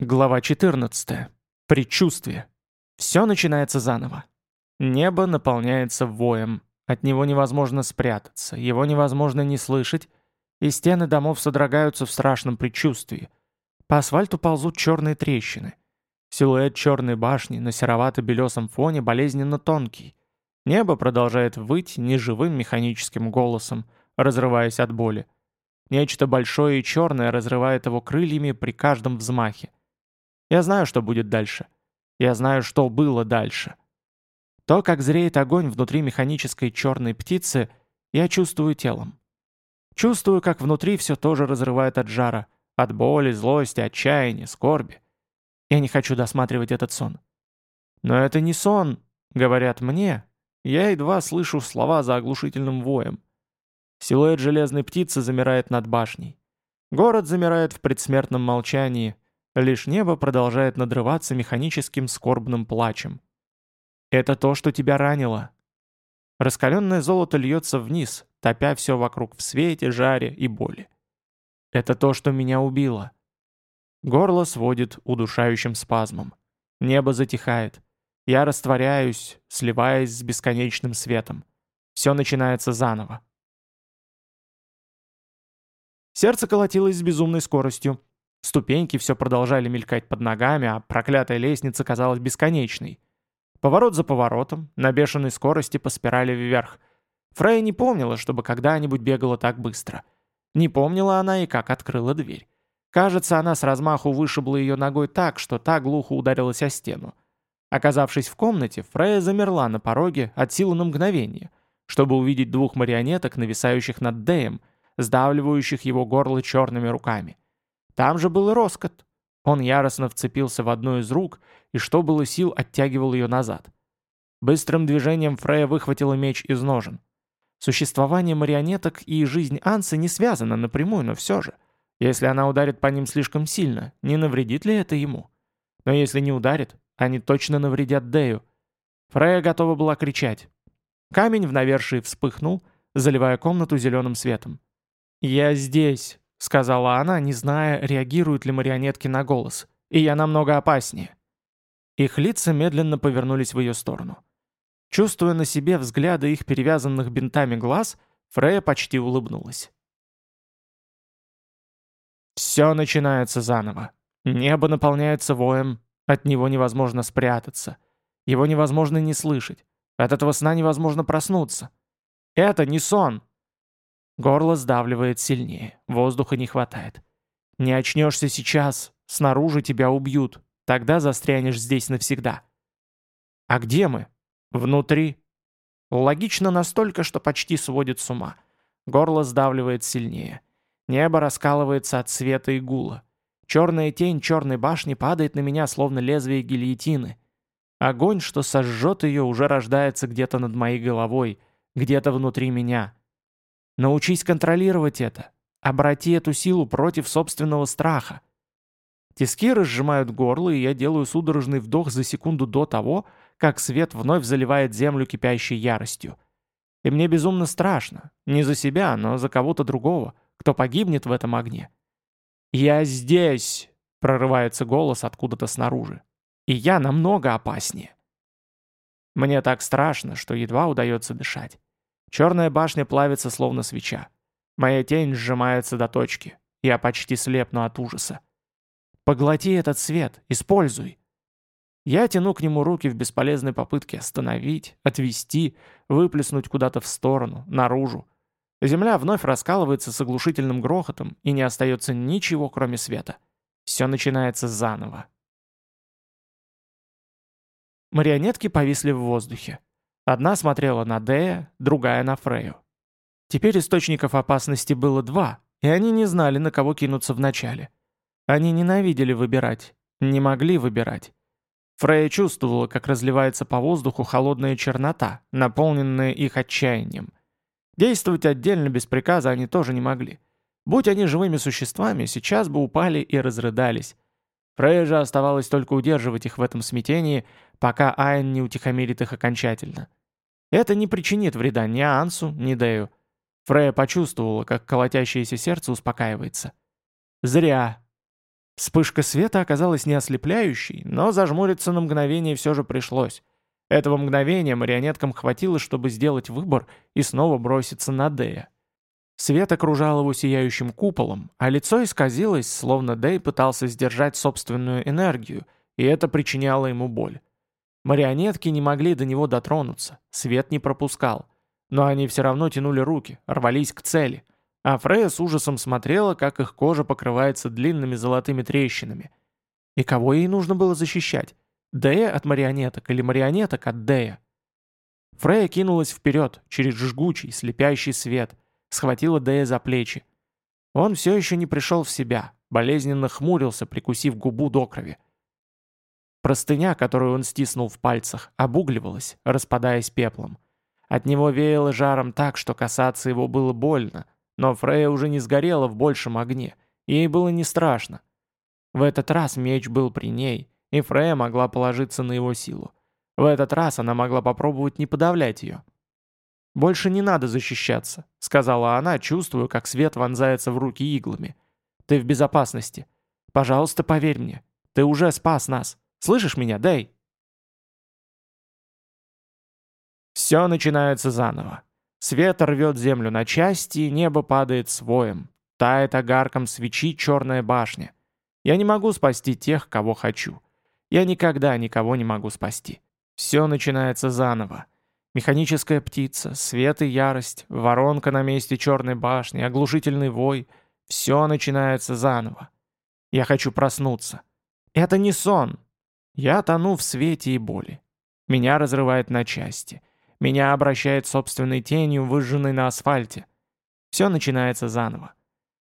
Глава 14. Предчувствие. Все начинается заново. Небо наполняется воем. От него невозможно спрятаться, его невозможно не слышать, и стены домов содрогаются в страшном предчувствии. По асфальту ползут черные трещины. Силуэт черной башни на серовато-белесом фоне болезненно тонкий. Небо продолжает выть неживым механическим голосом, разрываясь от боли. Нечто большое и черное разрывает его крыльями при каждом взмахе. Я знаю, что будет дальше. Я знаю, что было дальше. То, как зреет огонь внутри механической черной птицы, я чувствую телом. Чувствую, как внутри все тоже разрывает от жара, от боли, злости, отчаяния, скорби. Я не хочу досматривать этот сон. Но это не сон, говорят мне. Я едва слышу слова за оглушительным воем. Силуэт железной птицы замирает над башней. Город замирает в предсмертном молчании — Лишь небо продолжает надрываться механическим скорбным плачем. Это то, что тебя ранило. Раскаленное золото льется вниз, топя все вокруг в свете, жаре и боли. Это то, что меня убило. Горло сводит удушающим спазмом. Небо затихает. Я растворяюсь, сливаясь с бесконечным светом. Все начинается заново. Сердце колотилось с безумной скоростью. Ступеньки все продолжали мелькать под ногами, а проклятая лестница казалась бесконечной. Поворот за поворотом, на бешеной скорости по спирали вверх. Фрейя не помнила, чтобы когда-нибудь бегала так быстро. Не помнила она и как открыла дверь. Кажется, она с размаху вышибла ее ногой так, что та глухо ударилась о стену. Оказавшись в комнате, Фрейя замерла на пороге от силы на мгновение, чтобы увидеть двух марионеток, нависающих над Дэем, сдавливающих его горло черными руками. Там же был и Роскот. Он яростно вцепился в одну из рук и, что было сил, оттягивал ее назад. Быстрым движением Фрея выхватила меч из ножен. Существование марионеток и жизнь Ансы не связаны напрямую, но все же. Если она ударит по ним слишком сильно, не навредит ли это ему? Но если не ударит, они точно навредят Дею. Фрея готова была кричать. Камень в навершии вспыхнул, заливая комнату зеленым светом. «Я здесь!» — сказала она, не зная, реагируют ли марионетки на голос. «И я намного опаснее». Их лица медленно повернулись в ее сторону. Чувствуя на себе взгляды их перевязанных бинтами глаз, Фрея почти улыбнулась. Все начинается заново. Небо наполняется воем, от него невозможно спрятаться. Его невозможно не слышать. От этого сна невозможно проснуться. Это не сон. Горло сдавливает сильнее, воздуха не хватает. Не очнешься сейчас, снаружи тебя убьют, тогда застрянешь здесь навсегда. А где мы? Внутри. Логично настолько, что почти сводит с ума. Горло сдавливает сильнее. Небо раскалывается от света и гула. Черная тень черной башни падает на меня, словно лезвие гильотины. Огонь, что сожжет ее, уже рождается где-то над моей головой, где-то внутри меня. Научись контролировать это. Обрати эту силу против собственного страха. Тиски разжимают горло, и я делаю судорожный вдох за секунду до того, как свет вновь заливает землю кипящей яростью. И мне безумно страшно. Не за себя, но за кого-то другого, кто погибнет в этом огне. «Я здесь!» — прорывается голос откуда-то снаружи. «И я намного опаснее». Мне так страшно, что едва удается дышать. Черная башня плавится, словно свеча. Моя тень сжимается до точки. Я почти слепну от ужаса. Поглоти этот свет, используй. Я тяну к нему руки в бесполезной попытке остановить, отвести, выплеснуть куда-то в сторону, наружу. Земля вновь раскалывается с оглушительным грохотом, и не остается ничего, кроме света. Все начинается заново. Марионетки повисли в воздухе. Одна смотрела на Дея, другая на Фрею. Теперь источников опасности было два, и они не знали, на кого кинуться вначале. Они ненавидели выбирать, не могли выбирать. Фрея чувствовала, как разливается по воздуху холодная чернота, наполненная их отчаянием. Действовать отдельно без приказа они тоже не могли. Будь они живыми существами, сейчас бы упали и разрыдались. Фрея же оставалось только удерживать их в этом смятении, пока Айн не утихомирит их окончательно. Это не причинит вреда ни Ансу, ни Дею. Фрея почувствовала, как колотящееся сердце успокаивается. Зря. Вспышка света оказалась не ослепляющей, но зажмуриться на мгновение все же пришлось. Этого мгновения марионеткам хватило, чтобы сделать выбор и снова броситься на Дея. Свет окружал его сияющим куполом, а лицо исказилось, словно Дэй пытался сдержать собственную энергию, и это причиняло ему боль. Марионетки не могли до него дотронуться, свет не пропускал. Но они все равно тянули руки, рвались к цели. А Фрея с ужасом смотрела, как их кожа покрывается длинными золотыми трещинами. И кого ей нужно было защищать? Дея от марионеток или марионеток от Дея? Фрея кинулась вперед, через жгучий, слепящий свет, схватила Дея за плечи. Он все еще не пришел в себя, болезненно хмурился, прикусив губу до крови. Простыня, которую он стиснул в пальцах, обугливалась, распадаясь пеплом. От него веяло жаром так, что касаться его было больно, но Фрея уже не сгорела в большем огне, ей было не страшно. В этот раз меч был при ней, и Фрея могла положиться на его силу. В этот раз она могла попробовать не подавлять ее. «Больше не надо защищаться», — сказала она, чувствуя, как свет вонзается в руки иглами. «Ты в безопасности. Пожалуйста, поверь мне. Ты уже спас нас. Слышишь меня, Дэй?» Все начинается заново. Свет рвет землю на части, и небо падает своем. Тает огарком свечи черная башня. Я не могу спасти тех, кого хочу. Я никогда никого не могу спасти. Все начинается заново. Механическая птица, свет и ярость, воронка на месте черной башни, оглушительный вой. Все начинается заново. Я хочу проснуться. Это не сон. Я тону в свете и боли. Меня разрывает на части. Меня обращает собственной тенью, выжженной на асфальте. Все начинается заново.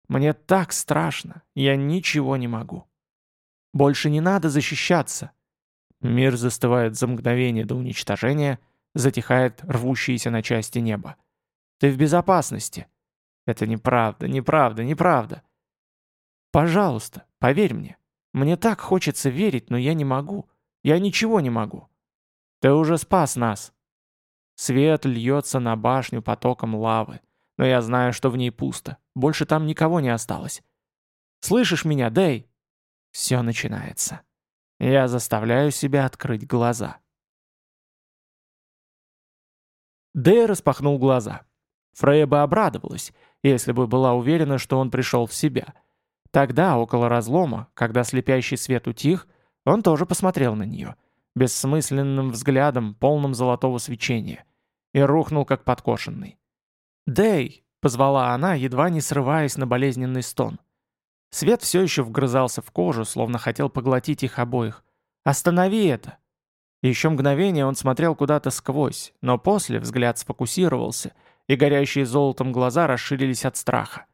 Мне так страшно, я ничего не могу. Больше не надо защищаться. Мир застывает за мгновение до уничтожения, затихает рвущееся на части небо. Ты в безопасности. Это неправда, неправда, неправда. Пожалуйста, поверь мне. Мне так хочется верить, но я не могу. Я ничего не могу. Ты уже спас нас. Свет льется на башню потоком лавы, но я знаю, что в ней пусто. Больше там никого не осталось. Слышишь меня, Дэй? Все начинается. Я заставляю себя открыть глаза. Дэй распахнул глаза. Фрея бы обрадовалась, если бы была уверена, что он пришел в себя. Тогда, около разлома, когда слепящий свет утих, он тоже посмотрел на нее, бессмысленным взглядом, полным золотого свечения, и рухнул, как подкошенный. «Дэй!» — позвала она, едва не срываясь на болезненный стон. Свет все еще вгрызался в кожу, словно хотел поглотить их обоих. «Останови это!» Еще мгновение он смотрел куда-то сквозь, но после взгляд сфокусировался, и горящие золотом глаза расширились от страха.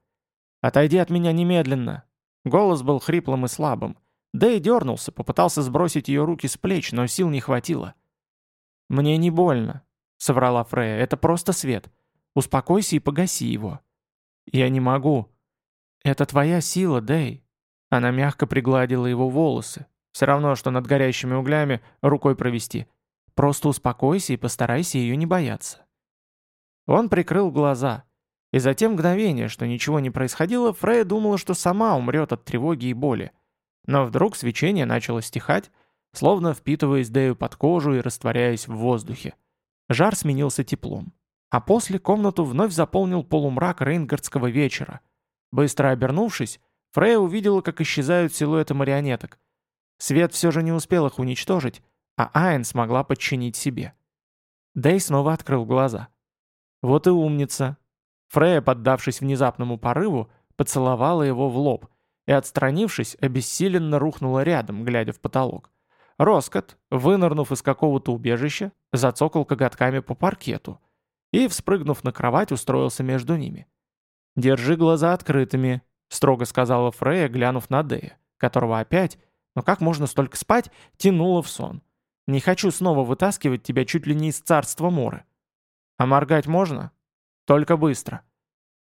«Отойди от меня немедленно!» Голос был хриплым и слабым. Да и дернулся, попытался сбросить ее руки с плеч, но сил не хватило. «Мне не больно», — соврала Фрея, — «это просто свет. Успокойся и погаси его». «Я не могу», «Это твоя сила, Дэй». Она мягко пригладила его волосы. Все равно, что над горящими углями рукой провести. Просто успокойся и постарайся ее не бояться. Он прикрыл глаза. И за те мгновения, что ничего не происходило, Фрея думала, что сама умрет от тревоги и боли. Но вдруг свечение начало стихать, словно впитываясь Дэю под кожу и растворяясь в воздухе. Жар сменился теплом. А после комнату вновь заполнил полумрак рейнгардского вечера, Быстро обернувшись, Фрея увидела, как исчезают силуэты марионеток. Свет все же не успел их уничтожить, а Айн смогла подчинить себе. Дэй снова открыл глаза. Вот и умница. Фрея, поддавшись внезапному порыву, поцеловала его в лоб и, отстранившись, обессиленно рухнула рядом, глядя в потолок. Роскот, вынырнув из какого-то убежища, зацокал коготками по паркету и, вспрыгнув на кровать, устроился между ними. «Держи глаза открытыми», — строго сказала Фрея, глянув на Дея, которого опять, но как можно столько спать, тянуло в сон. «Не хочу снова вытаскивать тебя чуть ли не из царства Моры». «А моргать можно?» «Только быстро».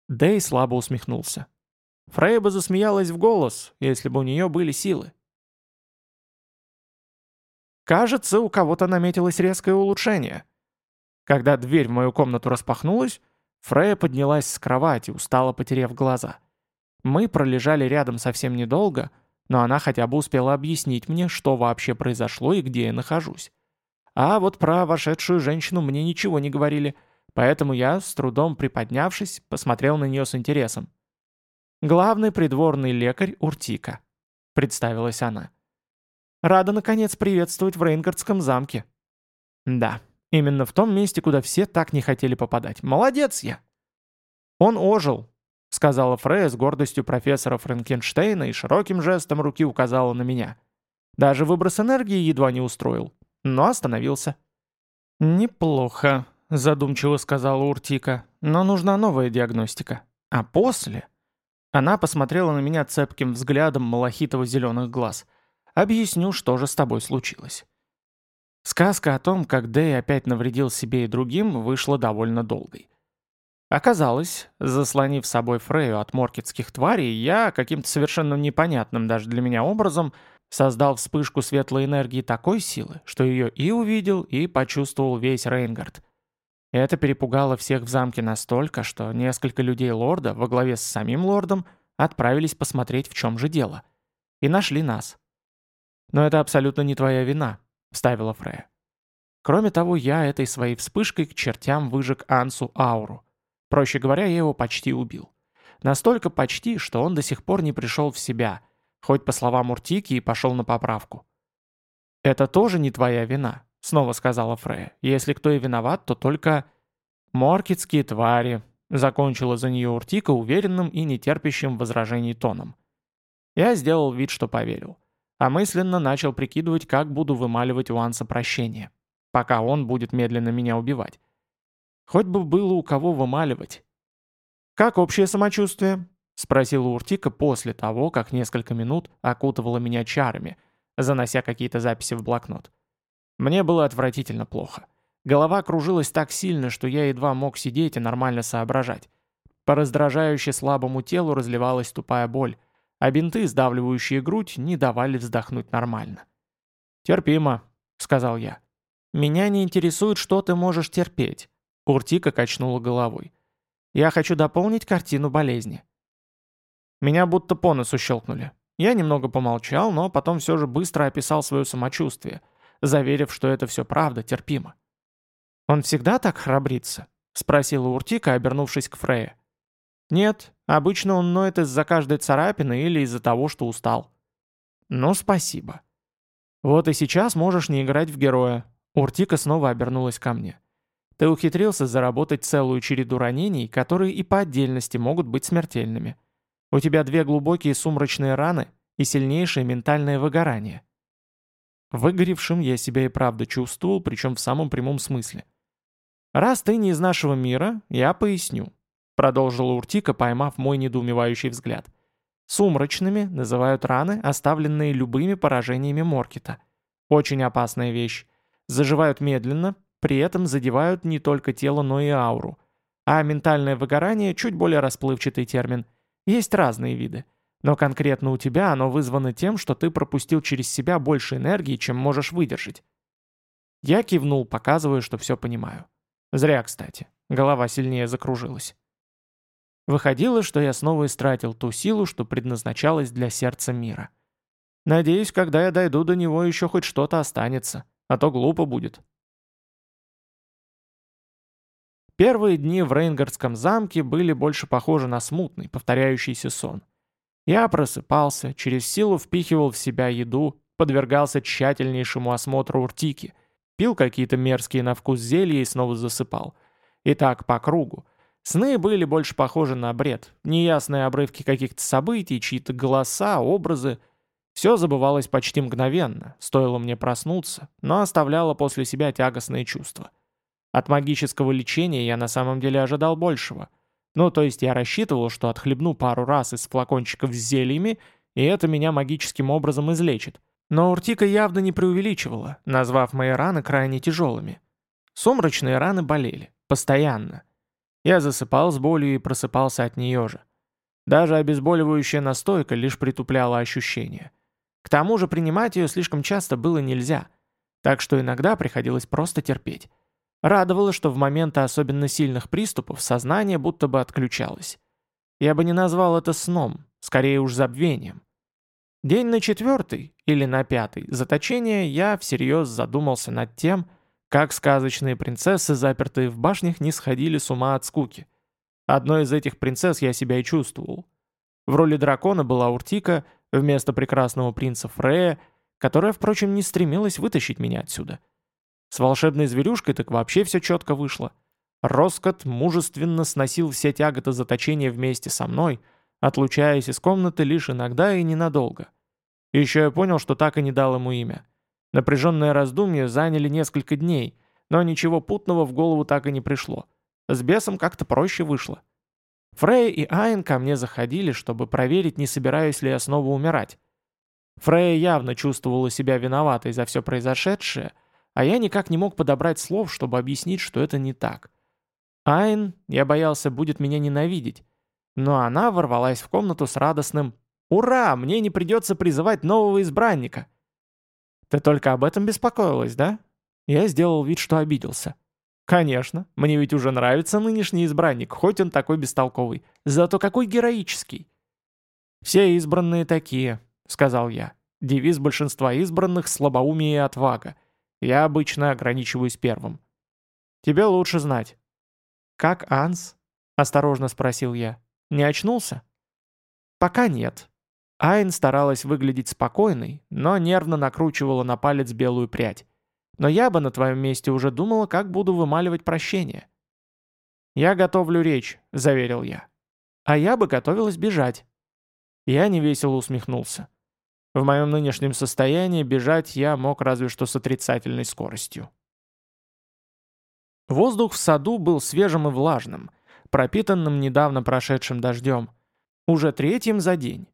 Дэй слабо усмехнулся. Фрея бы засмеялась в голос, если бы у нее были силы. Кажется, у кого-то наметилось резкое улучшение. Когда дверь в мою комнату распахнулась, Фрея поднялась с кровати, устало потеряв глаза. Мы пролежали рядом совсем недолго, но она хотя бы успела объяснить мне, что вообще произошло и где я нахожусь. А вот про вошедшую женщину мне ничего не говорили, поэтому я, с трудом приподнявшись, посмотрел на нее с интересом. «Главный придворный лекарь Уртика», — представилась она. «Рада, наконец, приветствовать в Рейнгардском замке». «Да, именно в том месте, куда все так не хотели попадать. Молодец я!» «Он ожил», — сказала Фрея с гордостью профессора Франкенштейна и широким жестом руки указала на меня. Даже выброс энергии едва не устроил но остановился. «Неплохо», — задумчиво сказала Уртика, — «но нужна новая диагностика. А после...» Она посмотрела на меня цепким взглядом малахитово-зеленых глаз. «Объясню, что же с тобой случилось». Сказка о том, как Дэй опять навредил себе и другим, вышла довольно долгой. Оказалось, заслонив собой Фрею от моркетских тварей, я каким-то совершенно непонятным даже для меня образом — создал вспышку светлой энергии такой силы, что ее и увидел, и почувствовал весь Рейнгард. Это перепугало всех в замке настолько, что несколько людей лорда во главе с самим лордом отправились посмотреть, в чем же дело. И нашли нас. «Но это абсолютно не твоя вина», — вставила Фрея. Кроме того, я этой своей вспышкой к чертям выжег Ансу ауру. Проще говоря, я его почти убил. Настолько почти, что он до сих пор не пришел в себя — хоть по словам Уртики и пошел на поправку. «Это тоже не твоя вина», — снова сказала Фрея. «Если кто и виноват, то только...» «Моркетские твари», — закончила за нее Уртика уверенным и нетерпящим возражений тоном. Я сделал вид, что поверил, а мысленно начал прикидывать, как буду вымаливать у Анса прощение, пока он будет медленно меня убивать. Хоть бы было у кого вымаливать. «Как общее самочувствие?» — спросила Уртика после того, как несколько минут окутывала меня чарами, занося какие-то записи в блокнот. Мне было отвратительно плохо. Голова кружилась так сильно, что я едва мог сидеть и нормально соображать. По раздражающе слабому телу разливалась тупая боль, а бинты, сдавливающие грудь, не давали вздохнуть нормально. «Терпимо», — сказал я. «Меня не интересует, что ты можешь терпеть», — Уртика качнула головой. «Я хочу дополнить картину болезни». Меня будто по носу щелкнули. Я немного помолчал, но потом все же быстро описал свое самочувствие, заверив, что это все правда, терпимо. «Он всегда так храбрится?» — спросила Уртика, обернувшись к Фрейе. «Нет, обычно он ноет из-за каждой царапины или из-за того, что устал». «Ну, спасибо». «Вот и сейчас можешь не играть в героя». Уртика снова обернулась ко мне. «Ты ухитрился заработать целую череду ранений, которые и по отдельности могут быть смертельными. У тебя две глубокие сумрачные раны и сильнейшее ментальное выгорание. Выгоревшим я себя и правда чувствовал, причем в самом прямом смысле. «Раз ты не из нашего мира, я поясню», — продолжила Уртика, поймав мой недоумевающий взгляд. «Сумрачными называют раны, оставленные любыми поражениями Моркета. Очень опасная вещь. Заживают медленно, при этом задевают не только тело, но и ауру. А ментальное выгорание — чуть более расплывчатый термин. Есть разные виды. Но конкретно у тебя оно вызвано тем, что ты пропустил через себя больше энергии, чем можешь выдержать. Я кивнул, показывая, что все понимаю. Зря, кстати. Голова сильнее закружилась. Выходило, что я снова истратил ту силу, что предназначалась для сердца мира. Надеюсь, когда я дойду до него, еще хоть что-то останется, а то глупо будет. Первые дни в Рейнгардском замке были больше похожи на смутный, повторяющийся сон. Я просыпался, через силу впихивал в себя еду, подвергался тщательнейшему осмотру уртики, пил какие-то мерзкие на вкус зелья и снова засыпал. И так по кругу. Сны были больше похожи на бред, неясные обрывки каких-то событий, чьи-то голоса, образы. Все забывалось почти мгновенно, стоило мне проснуться, но оставляло после себя тягостные чувства. От магического лечения я на самом деле ожидал большего. Ну, то есть я рассчитывал, что отхлебну пару раз из флакончиков с зельями, и это меня магическим образом излечит. Но Уртика явно не преувеличивала, назвав мои раны крайне тяжелыми. Сумрачные раны болели. Постоянно. Я засыпал с болью и просыпался от нее же. Даже обезболивающая настойка лишь притупляла ощущения. К тому же принимать ее слишком часто было нельзя, так что иногда приходилось просто терпеть. Радовало, что в моменты особенно сильных приступов сознание будто бы отключалось. Я бы не назвал это сном, скорее уж забвением. День на четвертый или на пятый заточения я всерьез задумался над тем, как сказочные принцессы, запертые в башнях, не сходили с ума от скуки. Одной из этих принцесс я себя и чувствовал. В роли дракона была Уртика, вместо прекрасного принца Фрея, которая, впрочем, не стремилась вытащить меня отсюда. С волшебной зверюшкой так вообще все четко вышло. Роскот мужественно сносил все тяготы заточения вместе со мной, отлучаясь из комнаты лишь иногда и ненадолго. Еще я понял, что так и не дал ему имя. Напряженные раздумья заняли несколько дней, но ничего путного в голову так и не пришло. С бесом как-то проще вышло. Фрей и Айн ко мне заходили, чтобы проверить, не собираюсь ли я снова умирать. Фрея явно чувствовала себя виноватой за все произошедшее, а я никак не мог подобрать слов, чтобы объяснить, что это не так. Айн, я боялся, будет меня ненавидеть, но она ворвалась в комнату с радостным «Ура! Мне не придется призывать нового избранника!» «Ты только об этом беспокоилась, да?» Я сделал вид, что обиделся. «Конечно, мне ведь уже нравится нынешний избранник, хоть он такой бестолковый. Зато какой героический!» «Все избранные такие», — сказал я. «Девиз большинства избранных — слабоумие и отвага. Я обычно ограничиваюсь первым». «Тебе лучше знать». «Как Анс?» — осторожно спросил я. «Не очнулся?» «Пока нет», Айн старалась выглядеть спокойной, но нервно накручивала на палец белую прядь. Но я бы на твоем месте уже думала, как буду вымаливать прощение. «Я готовлю речь», — заверил я. «А я бы готовилась бежать». Я невесело усмехнулся. В моем нынешнем состоянии бежать я мог разве что с отрицательной скоростью. Воздух в саду был свежим и влажным, пропитанным недавно прошедшим дождем. Уже третьим за день.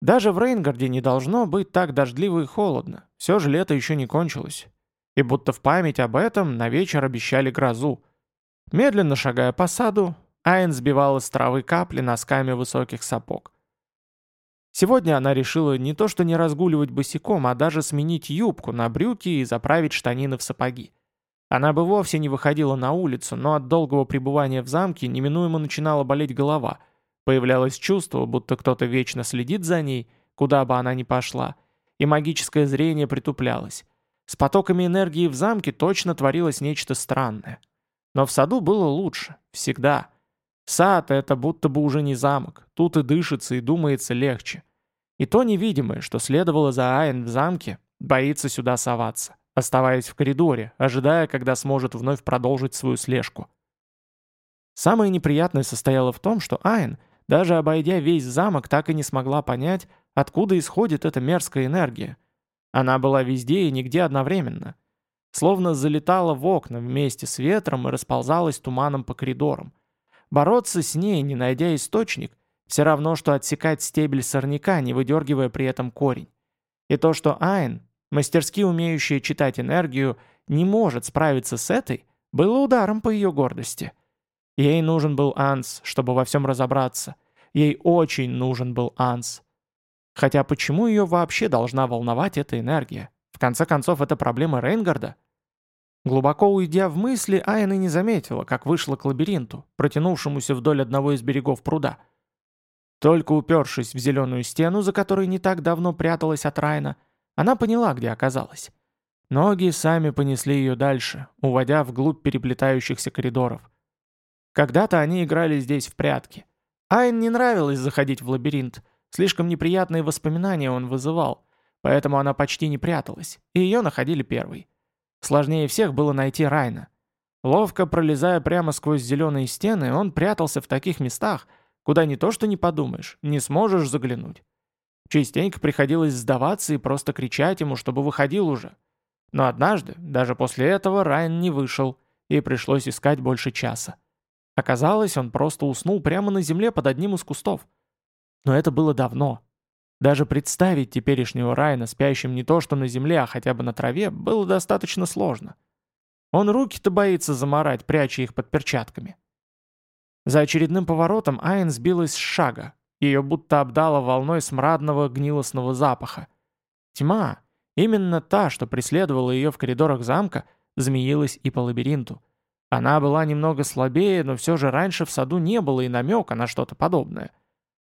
Даже в Рейнгарде не должно быть так дождливо и холодно, все же лето еще не кончилось. И будто в память об этом на вечер обещали грозу. Медленно шагая по саду, Айн сбивала с травы капли носками высоких сапог. Сегодня она решила не то что не разгуливать босиком, а даже сменить юбку на брюки и заправить штанины в сапоги. Она бы вовсе не выходила на улицу, но от долгого пребывания в замке неминуемо начинала болеть голова – Появлялось чувство, будто кто-то вечно следит за ней, куда бы она ни пошла, и магическое зрение притуплялось. С потоками энергии в замке точно творилось нечто странное. Но в саду было лучше, всегда. Сад — это будто бы уже не замок, тут и дышится, и думается легче. И то невидимое, что следовало за Айн в замке, боится сюда соваться, оставаясь в коридоре, ожидая, когда сможет вновь продолжить свою слежку. Самое неприятное состояло в том, что Айн — даже обойдя весь замок, так и не смогла понять, откуда исходит эта мерзкая энергия. Она была везде и нигде одновременно. Словно залетала в окна вместе с ветром и расползалась туманом по коридорам. Бороться с ней, не найдя источник, все равно, что отсекать стебель сорняка, не выдергивая при этом корень. И то, что Айн, мастерски умеющая читать энергию, не может справиться с этой, было ударом по ее гордости. Ей нужен был Анс, чтобы во всем разобраться. Ей очень нужен был Анс. Хотя почему ее вообще должна волновать эта энергия? В конце концов, это проблема Рейнгарда. Глубоко уйдя в мысли, Айна не заметила, как вышла к лабиринту, протянувшемуся вдоль одного из берегов пруда. Только упершись в зеленую стену, за которой не так давно пряталась от Райна, она поняла, где оказалась. Ноги сами понесли ее дальше, уводя вглубь переплетающихся коридоров. Когда-то они играли здесь в прятки. Айн не нравилось заходить в лабиринт. Слишком неприятные воспоминания он вызывал. Поэтому она почти не пряталась, и ее находили первой. Сложнее всех было найти Райна. Ловко пролезая прямо сквозь зеленые стены, он прятался в таких местах, куда не то что не подумаешь, не сможешь заглянуть. Частенько приходилось сдаваться и просто кричать ему, чтобы выходил уже. Но однажды, даже после этого, Райан не вышел, и пришлось искать больше часа. Оказалось, он просто уснул прямо на земле под одним из кустов. Но это было давно. Даже представить теперешнего Райна спящим не то что на земле, а хотя бы на траве, было достаточно сложно. Он руки-то боится заморать, пряча их под перчатками. За очередным поворотом Айн сбилась с шага. Ее будто обдало волной смрадного гнилостного запаха. Тьма, именно та, что преследовала ее в коридорах замка, змеилась и по лабиринту. Она была немного слабее, но все же раньше в саду не было и намека на что-то подобное.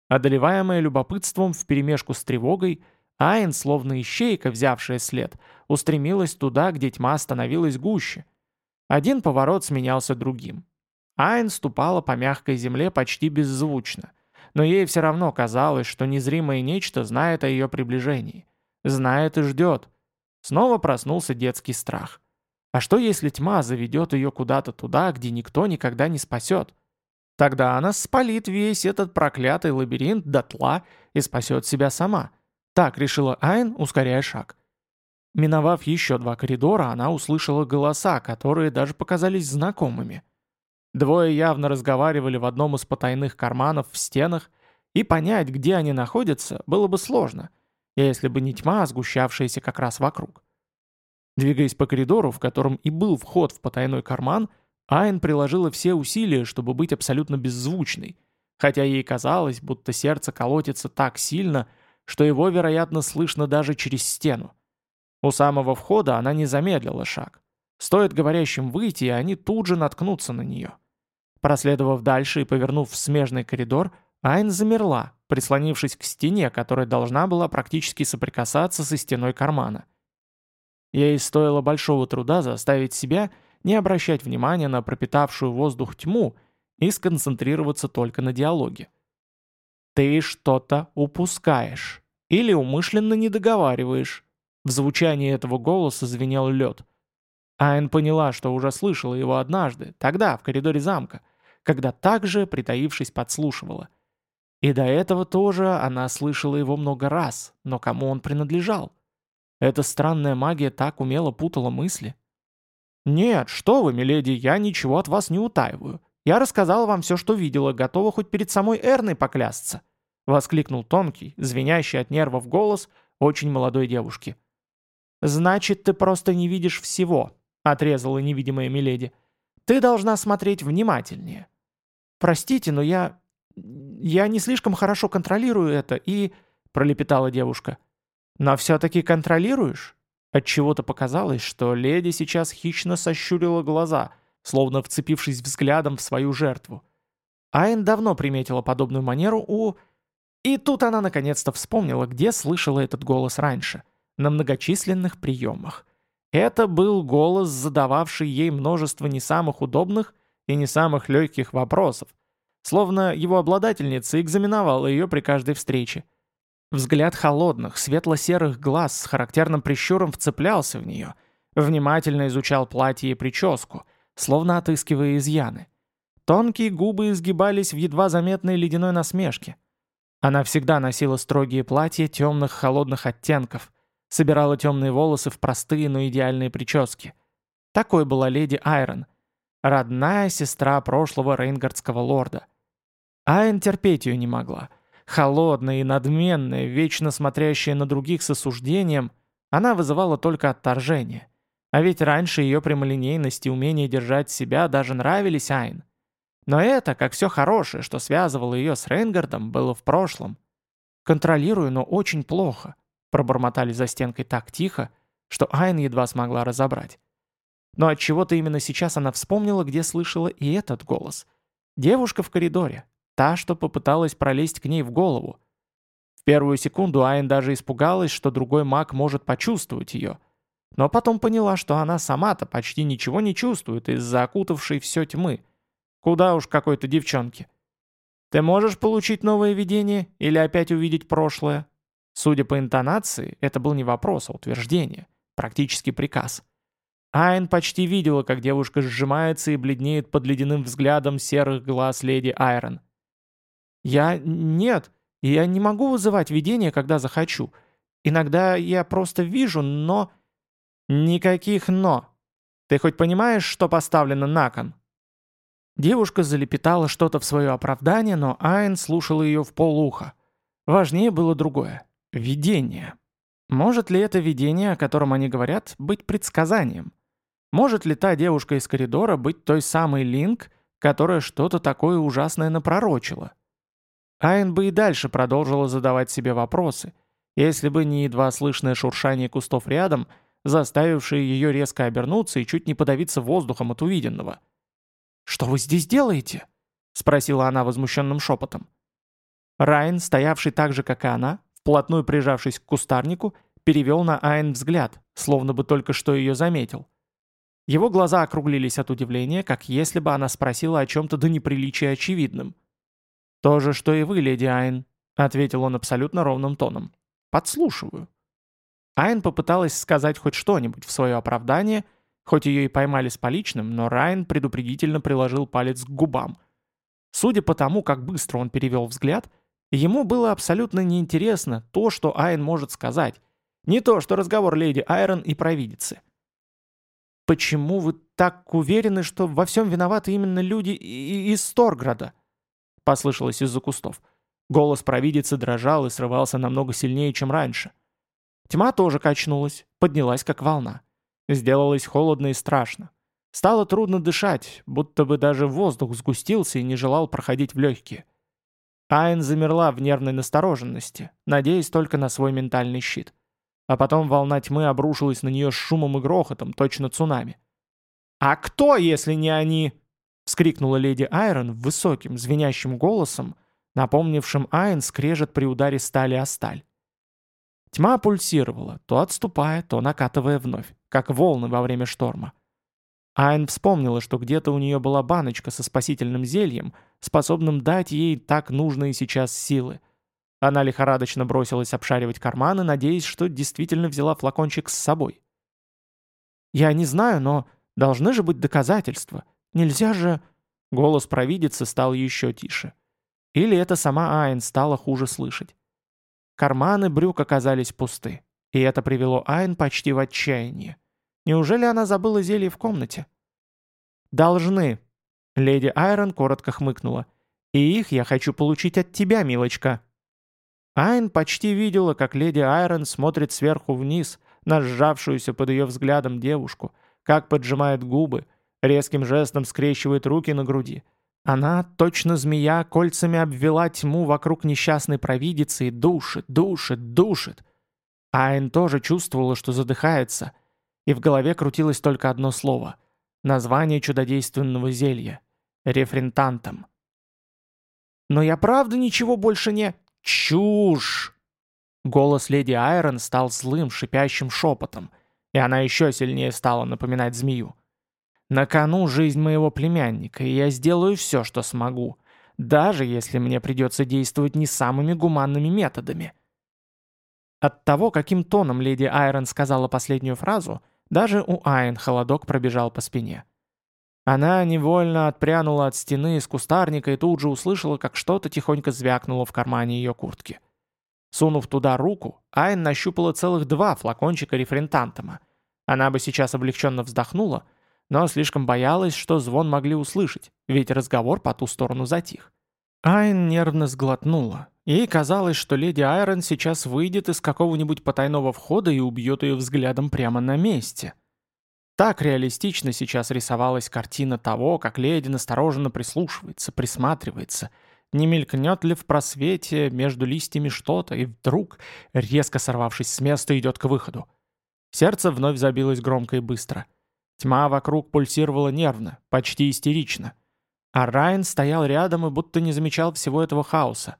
Одолеваемая любопытством вперемешку с тревогой, Айн, словно ищейка, взявшая след, устремилась туда, где тьма становилась гуще. Один поворот сменялся другим. Айн ступала по мягкой земле почти беззвучно, но ей все равно казалось, что незримое нечто знает о ее приближении. Знает и ждет. Снова проснулся детский страх. А что, если тьма заведет ее куда-то туда, где никто никогда не спасет? Тогда она спалит весь этот проклятый лабиринт дотла и спасет себя сама. Так решила Айн, ускоряя шаг. Миновав еще два коридора, она услышала голоса, которые даже показались знакомыми. Двое явно разговаривали в одном из потайных карманов в стенах, и понять, где они находятся, было бы сложно, если бы не тьма, сгущавшаяся как раз вокруг. Двигаясь по коридору, в котором и был вход в потайной карман, Айн приложила все усилия, чтобы быть абсолютно беззвучной, хотя ей казалось, будто сердце колотится так сильно, что его, вероятно, слышно даже через стену. У самого входа она не замедлила шаг. Стоит говорящим выйти, и они тут же наткнутся на нее. Проследовав дальше и повернув в смежный коридор, Айн замерла, прислонившись к стене, которая должна была практически соприкасаться со стеной кармана. Ей стоило большого труда заставить себя не обращать внимания на пропитавшую воздух тьму и сконцентрироваться только на диалоге. «Ты что-то упускаешь. Или умышленно не договариваешь». В звучании этого голоса звенел лед. Айн поняла, что уже слышала его однажды, тогда, в коридоре замка, когда также, притаившись, подслушивала. И до этого тоже она слышала его много раз, но кому он принадлежал? Эта странная магия так умело путала мысли. «Нет, что вы, миледи, я ничего от вас не утаиваю. Я рассказала вам все, что видела, готова хоть перед самой Эрной поклясться», — воскликнул тонкий, звенящий от нервов голос очень молодой девушки. «Значит, ты просто не видишь всего», — отрезала невидимая миледи. «Ты должна смотреть внимательнее». «Простите, но я... я не слишком хорошо контролирую это и...» — пролепетала девушка. «Но все-таки контролируешь?» Отчего-то показалось, что леди сейчас хищно сощурила глаза, словно вцепившись взглядом в свою жертву. Айн давно приметила подобную манеру у... И тут она наконец-то вспомнила, где слышала этот голос раньше. На многочисленных приемах. Это был голос, задававший ей множество не самых удобных и не самых легких вопросов, словно его обладательница экзаменовала ее при каждой встрече. Взгляд холодных, светло-серых глаз с характерным прищуром вцеплялся в нее, внимательно изучал платье и прическу, словно отыскивая изъяны. Тонкие губы изгибались в едва заметной ледяной насмешке. Она всегда носила строгие платья темных холодных оттенков, собирала темные волосы в простые, но идеальные прически. Такой была леди Айрон, родная сестра прошлого рейнгардского лорда. Айн терпеть ее не могла — Холодная и надменная, вечно смотрящая на других с осуждением, она вызывала только отторжение. А ведь раньше ее прямолинейность и умение держать себя даже нравились Айн. Но это, как все хорошее, что связывало ее с Рейнгардом, было в прошлом. «Контролирую, но очень плохо», — пробормотали за стенкой так тихо, что Айн едва смогла разобрать. Но от чего то именно сейчас она вспомнила, где слышала и этот голос. Девушка в коридоре, Та, что попыталась пролезть к ней в голову. В первую секунду Айн даже испугалась, что другой маг может почувствовать ее. Но потом поняла, что она сама-то почти ничего не чувствует из-за окутавшей все тьмы. Куда уж какой-то девчонке. Ты можешь получить новое видение или опять увидеть прошлое? Судя по интонации, это был не вопрос, а утверждение. Практически приказ. Айн почти видела, как девушка сжимается и бледнеет под ледяным взглядом серых глаз леди Айрон. «Я... нет, я не могу вызывать видение, когда захочу. Иногда я просто вижу, но...» «Никаких «но». Ты хоть понимаешь, что поставлено на кон?» Девушка залепетала что-то в свое оправдание, но Айн слушала ее в полуха. Важнее было другое — видение. Может ли это видение, о котором они говорят, быть предсказанием? Может ли та девушка из коридора быть той самой Линк, которая что-то такое ужасное напророчила? Айн бы и дальше продолжила задавать себе вопросы, если бы не едва слышное шуршание кустов рядом, заставившее ее резко обернуться и чуть не подавиться воздухом от увиденного. «Что вы здесь делаете?» — спросила она возмущенным шепотом. Райан, стоявший так же, как и она, вплотную прижавшись к кустарнику, перевел на Айн взгляд, словно бы только что ее заметил. Его глаза округлились от удивления, как если бы она спросила о чем-то до неприличия очевидным. «То же, что и вы, леди Айн», — ответил он абсолютно ровным тоном. «Подслушиваю». Айн попыталась сказать хоть что-нибудь в свое оправдание, хоть ее и поймали с поличным, но Райан предупредительно приложил палец к губам. Судя по тому, как быстро он перевел взгляд, ему было абсолютно неинтересно то, что Айн может сказать, не то, что разговор леди Айрон и провидицы. «Почему вы так уверены, что во всем виноваты именно люди из Сторграда?» — послышалось из-за кустов. Голос провидицы дрожал и срывался намного сильнее, чем раньше. Тьма тоже качнулась, поднялась как волна. Сделалось холодно и страшно. Стало трудно дышать, будто бы даже воздух сгустился и не желал проходить в легкие. Айн замерла в нервной настороженности, надеясь только на свой ментальный щит. А потом волна тьмы обрушилась на нее с шумом и грохотом, точно цунами. «А кто, если не они?» — вскрикнула леди Айрон высоким, звенящим голосом, напомнившим Айн скрежет при ударе стали о сталь. Тьма пульсировала, то отступая, то накатывая вновь, как волны во время шторма. Айн вспомнила, что где-то у нее была баночка со спасительным зельем, способным дать ей так нужные сейчас силы. Она лихорадочно бросилась обшаривать карманы, надеясь, что действительно взяла флакончик с собой. «Я не знаю, но должны же быть доказательства. Нельзя же...» Голос провидицы стал еще тише. Или это сама Айн стала хуже слышать. Карманы брюк оказались пусты, и это привело Айн почти в отчаяние. Неужели она забыла зелье в комнате? «Должны», — леди Айрон коротко хмыкнула. «И их я хочу получить от тебя, милочка». Айн почти видела, как леди Айрон смотрит сверху вниз на сжавшуюся под ее взглядом девушку, как поджимает губы, резким жестом скрещивает руки на груди, она, точно змея, кольцами обвела тьму вокруг несчастной провидицы и душит, душит, душит. Айн тоже чувствовала, что задыхается, и в голове крутилось только одно слово — название чудодейственного зелья — рефрентантом. «Но я правда ничего больше не...» «Чушь!» Голос леди Айрон стал злым, шипящим шепотом, и она еще сильнее стала напоминать змею. На кону жизнь моего племянника, и я сделаю все, что смогу, даже если мне придется действовать не самыми гуманными методами. От того, каким тоном леди Айрон сказала последнюю фразу, даже у Айн холодок пробежал по спине. Она невольно отпрянула от стены из кустарника и тут же услышала, как что-то тихонько звякнуло в кармане ее куртки. Сунув туда руку, Айн нащупала целых два флакончика рефрентантома. Она бы сейчас облегченно вздохнула, но слишком боялась, что звон могли услышать, ведь разговор по ту сторону затих. Айн нервно сглотнула. Ей казалось, что леди Айрон сейчас выйдет из какого-нибудь потайного входа и убьет ее взглядом прямо на месте. Так реалистично сейчас рисовалась картина того, как леди настороженно прислушивается, присматривается, не мелькнет ли в просвете между листьями что-то, и вдруг, резко сорвавшись с места, идет к выходу. Сердце вновь забилось громко и быстро — Тьма вокруг пульсировала нервно, почти истерично. А Райан стоял рядом и будто не замечал всего этого хаоса.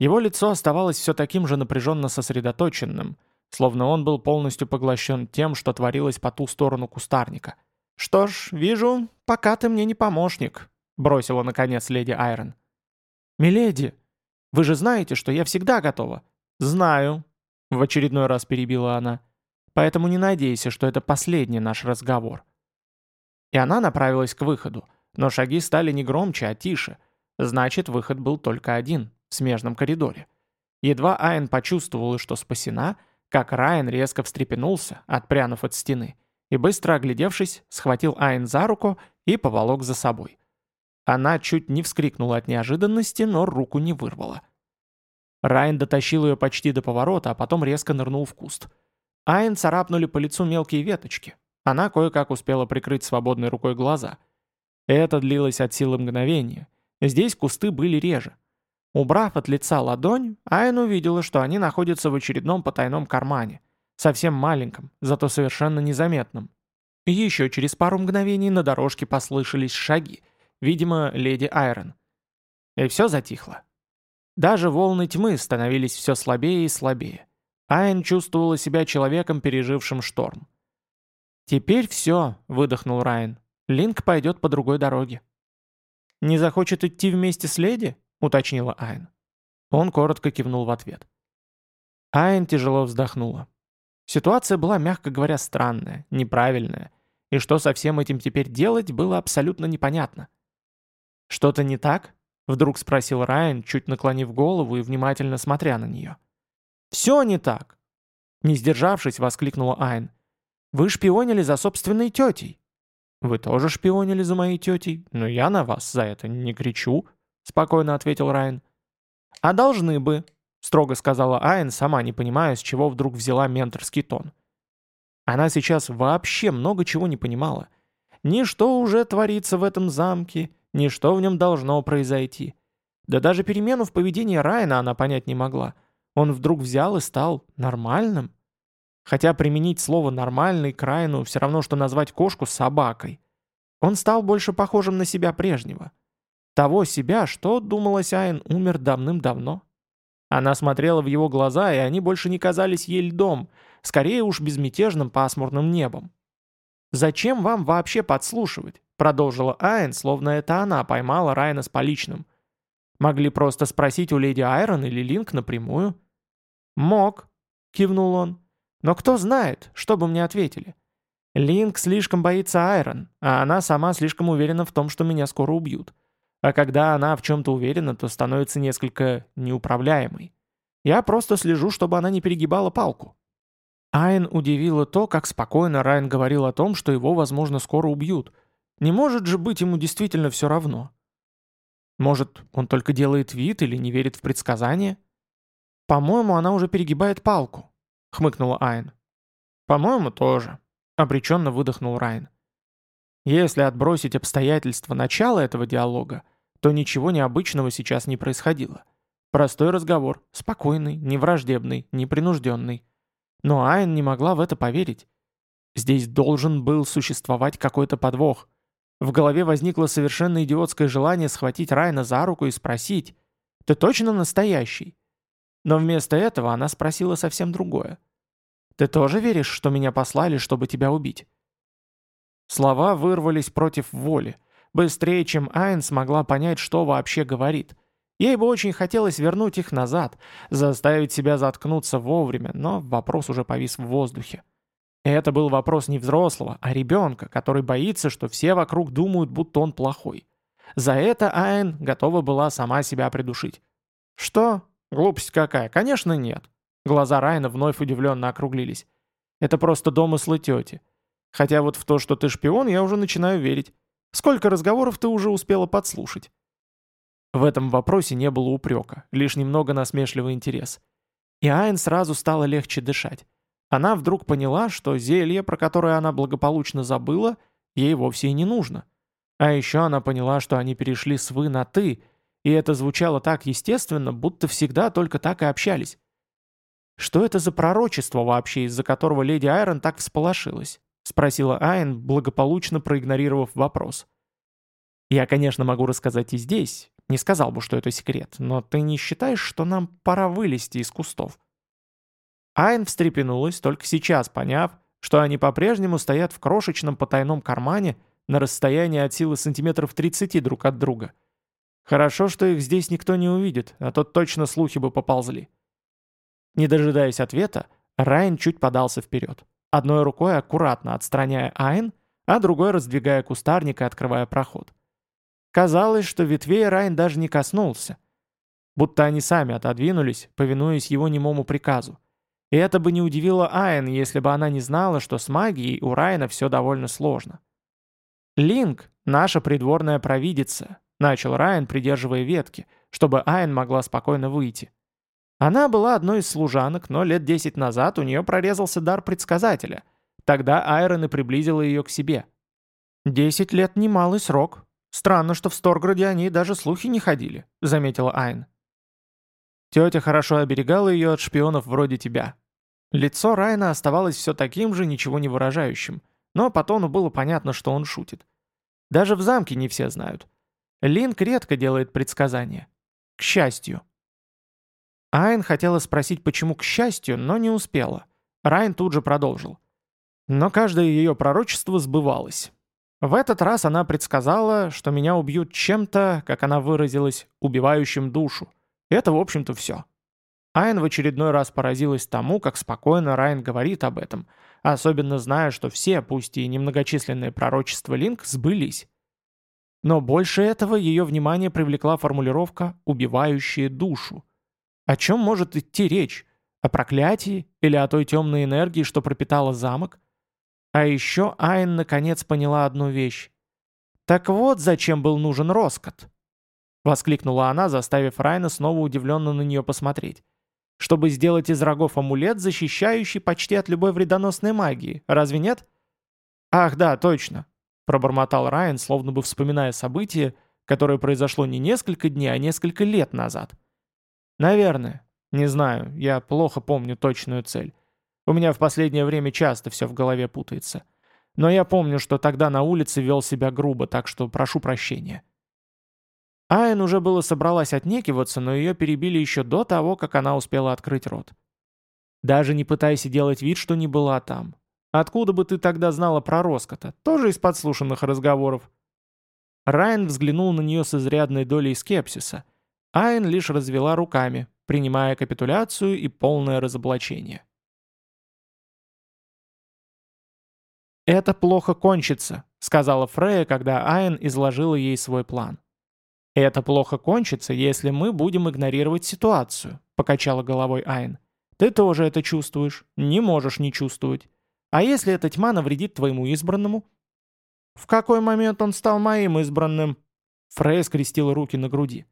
Его лицо оставалось все таким же напряженно сосредоточенным, словно он был полностью поглощен тем, что творилось по ту сторону кустарника. «Что ж, вижу, пока ты мне не помощник», — бросила наконец леди Айрон. «Миледи, вы же знаете, что я всегда готова». «Знаю», — в очередной раз перебила она. Поэтому не надейся, что это последний наш разговор». И она направилась к выходу, но шаги стали не громче, а тише. Значит, выход был только один, в смежном коридоре. Едва Айн почувствовала, что спасена, как Райан резко встрепенулся, отпрянув от стены, и быстро оглядевшись, схватил Айн за руку и поволок за собой. Она чуть не вскрикнула от неожиданности, но руку не вырвала. Райан дотащил ее почти до поворота, а потом резко нырнул в куст — Айн царапнули по лицу мелкие веточки. Она кое-как успела прикрыть свободной рукой глаза. Это длилось от силы мгновения. Здесь кусты были реже. Убрав от лица ладонь, Айн увидела, что они находятся в очередном потайном кармане. Совсем маленьком, зато совершенно незаметном. Еще через пару мгновений на дорожке послышались шаги. Видимо, леди Айрон. И все затихло. Даже волны тьмы становились все слабее и слабее. Айн чувствовала себя человеком, пережившим шторм. «Теперь все», — выдохнул Райан. «Линк пойдет по другой дороге». «Не захочет идти вместе с леди?» — уточнила Айн. Он коротко кивнул в ответ. Айн тяжело вздохнула. Ситуация была, мягко говоря, странная, неправильная, и что со всем этим теперь делать, было абсолютно непонятно. «Что-то не так?» — вдруг спросил Райан, чуть наклонив голову и внимательно смотря на нее. «Все не так!» Не сдержавшись, воскликнула Айн. «Вы шпионили за собственной тетей!» «Вы тоже шпионили за моей тетей, но я на вас за это не кричу», — спокойно ответил Райан. «А должны бы», — строго сказала Айн, сама не понимая, с чего вдруг взяла менторский тон. Она сейчас вообще много чего не понимала. Ни что уже творится в этом замке, ни что в нем должно произойти. Да даже перемену в поведении Райана она понять не могла. Он вдруг взял и стал нормальным. Хотя применить слово «нормальный» к Райану все равно, что назвать кошку собакой. Он стал больше похожим на себя прежнего. Того себя, что, думалось Айн, умер давным-давно. Она смотрела в его глаза, и они больше не казались ей льдом, скорее уж безмятежным пасмурным небом. «Зачем вам вообще подслушивать?» — продолжила Айн, словно это она поймала Райана с поличным. «Могли просто спросить у леди Айрон или Линк напрямую». «Мог», — кивнул он. «Но кто знает, что бы мне ответили?» Линк слишком боится Айрон, а она сама слишком уверена в том, что меня скоро убьют. А когда она в чем-то уверена, то становится несколько неуправляемой. Я просто слежу, чтобы она не перегибала палку. Айн удивило то, как спокойно Райан говорил о том, что его, возможно, скоро убьют. Не может же быть ему действительно все равно. Может, он только делает вид или не верит в предсказания? «По-моему, она уже перегибает палку», — хмыкнула Айн. «По-моему, тоже», — обреченно выдохнул Райан. Если отбросить обстоятельства начала этого диалога, то ничего необычного сейчас не происходило. Простой разговор, спокойный, невраждебный, непринужденный. Но Айн не могла в это поверить. Здесь должен был существовать какой-то подвох. В голове возникло совершенно идиотское желание схватить Райна за руку и спросить «Ты точно настоящий?» Но вместо этого она спросила совсем другое. «Ты тоже веришь, что меня послали, чтобы тебя убить?» Слова вырвались против воли. Быстрее, чем Айн смогла понять, что вообще говорит. Ей бы очень хотелось вернуть их назад, заставить себя заткнуться вовремя, но вопрос уже повис в воздухе. Это был вопрос не взрослого, а ребенка, который боится, что все вокруг думают, будто он плохой. За это Айн готова была сама себя придушить. «Что? Глупость какая? Конечно, нет». Глаза Райна вновь удивленно округлились. «Это просто домыслы тети. Хотя вот в то, что ты шпион, я уже начинаю верить. Сколько разговоров ты уже успела подслушать?» В этом вопросе не было упрека, лишь немного насмешливый интерес. И Айн сразу стало легче дышать. Она вдруг поняла, что зелье, про которое она благополучно забыла, ей вовсе и не нужно. А еще она поняла, что они перешли с «вы» на «ты», и это звучало так естественно, будто всегда только так и общались. Что это за пророчество вообще, из-за которого леди Айрон так всполошилась? Спросила Айн, благополучно проигнорировав вопрос. «Я, конечно, могу рассказать и здесь. Не сказал бы, что это секрет, но ты не считаешь, что нам пора вылезти из кустов?» Айн встрепенулась, только сейчас поняв, что они по-прежнему стоят в крошечном потайном кармане на расстоянии от силы сантиметров 30 друг от друга. Хорошо, что их здесь никто не увидит, а то точно слухи бы поползли. Не дожидаясь ответа, Райан чуть подался вперед одной рукой аккуратно отстраняя Айн, а другой раздвигая кустарник и открывая проход. Казалось, что ветвей Райн даже не коснулся. Будто они сами отодвинулись, повинуясь его немому приказу. И это бы не удивило Айн, если бы она не знала, что с магией у Райна все довольно сложно. «Линк — наша придворная провидица», — начал Райан, придерживая ветки, чтобы Айн могла спокойно выйти. Она была одной из служанок, но лет десять назад у нее прорезался дар предсказателя. Тогда Айрон и приблизила ее к себе. «Десять лет — немалый срок. Странно, что в Сторграде они даже слухи не ходили», — заметила Айн. Тетя хорошо оберегала ее от шпионов вроде тебя. Лицо Райна оставалось все таким же, ничего не выражающим, но по тону было понятно, что он шутит. Даже в замке не все знают. Линк редко делает предсказания. К счастью. Айн хотела спросить, почему к счастью, но не успела. Райан тут же продолжил. Но каждое ее пророчество сбывалось. В этот раз она предсказала, что меня убьют чем-то, как она выразилась, убивающим душу. Это, в общем-то, все. Айн в очередной раз поразилась тому, как спокойно Райан говорит об этом, особенно зная, что все, пусть и немногочисленные пророчества Линк, сбылись. Но больше этого ее внимание привлекла формулировка «убивающие душу». О чем может идти речь? О проклятии или о той темной энергии, что пропитала замок? А еще Айн наконец поняла одну вещь. «Так вот, зачем был нужен Роскот!» Воскликнула она, заставив Райна снова удивленно на нее посмотреть. «Чтобы сделать из рогов амулет, защищающий почти от любой вредоносной магии, разве нет?» «Ах, да, точно!» Пробормотал Райан, словно бы вспоминая событие, которое произошло не несколько дней, а несколько лет назад. «Наверное. Не знаю, я плохо помню точную цель. У меня в последнее время часто все в голове путается. Но я помню, что тогда на улице вел себя грубо, так что прошу прощения. Айн уже было собралась отнекиваться, но ее перебили еще до того, как она успела открыть рот. Даже не пытайся делать вид, что не была там. Откуда бы ты тогда знала про Роскота? Тоже из подслушанных разговоров. Райан взглянул на нее с изрядной долей скепсиса. Айн лишь развела руками, принимая капитуляцию и полное разоблачение. «Это плохо кончится», — сказала Фрея, когда Айн изложила ей свой план. «Это плохо кончится, если мы будем игнорировать ситуацию», — покачала головой Айн. «Ты тоже это чувствуешь, не можешь не чувствовать. А если эта тьма навредит твоему избранному?» «В какой момент он стал моим избранным?» Фрея скрестила руки на груди.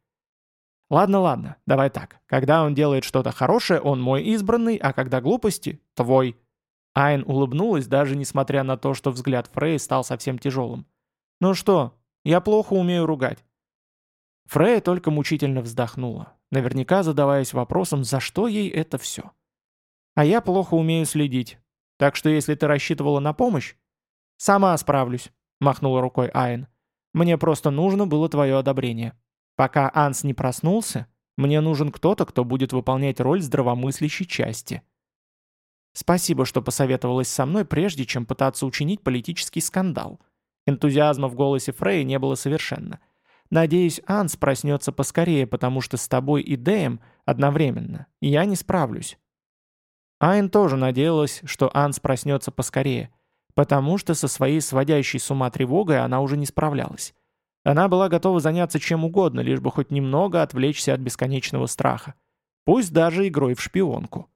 «Ладно, ладно, давай так. Когда он делает что-то хорошее, он мой избранный, а когда глупости — твой. Айн улыбнулась, даже несмотря на то, что взгляд Фрей стал совсем тяжелым. «Ну что, я плохо умею ругать». Фрей только мучительно вздохнула, наверняка задаваясь вопросом, за что ей это все. «А я плохо умею следить, так что если ты рассчитывала на помощь...» «Сама справлюсь», — махнула рукой Айн. «Мне просто нужно было твое одобрение. Пока Анс не проснулся, мне нужен кто-то, кто будет выполнять роль здравомыслящей части». Спасибо, что посоветовалась со мной, прежде чем пытаться учинить политический скандал. Энтузиазма в голосе Фрей не было совершенно. Надеюсь, Анс проснется поскорее, потому что с тобой и Дэем одновременно. Я не справлюсь. Айн тоже надеялась, что Анс проснется поскорее, потому что со своей сводящей с ума тревогой она уже не справлялась. Она была готова заняться чем угодно, лишь бы хоть немного отвлечься от бесконечного страха. Пусть даже игрой в шпионку.